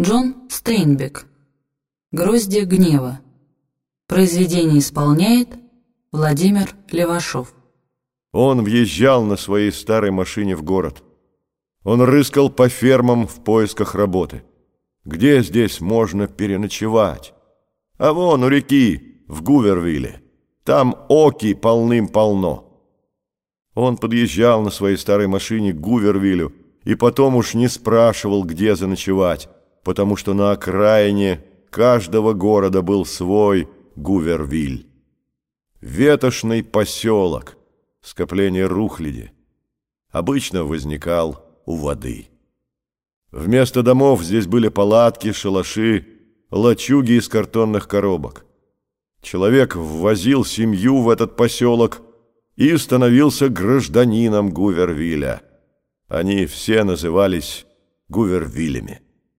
Джон Стейнбек. Гроздья гнева. Произведение исполняет Владимир Левашов. Он въезжал на своей старой машине в город. Он рыскал по фермам в поисках работы. Где здесь можно переночевать? А вон у реки, в Гувервилле. Там оки полным-полно. Он подъезжал на своей старой машине к Гувервиллю и потом уж не спрашивал, где заночевать, потому что на окраине каждого города был свой Гувервиль. Ветошный поселок, скопление рухляди, обычно возникал у воды. Вместо домов здесь были палатки, шалаши, лачуги из картонных коробок. Человек ввозил семью в этот поселок и становился гражданином Гувервилля. Они все назывались Гувервиллями.